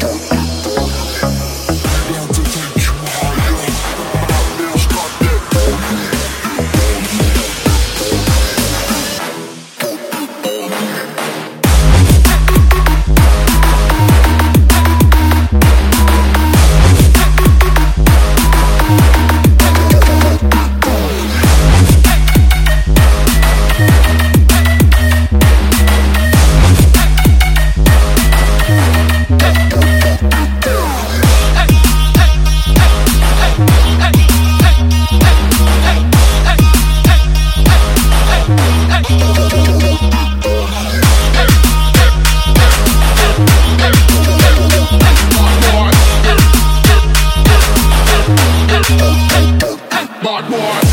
карту. bad boy.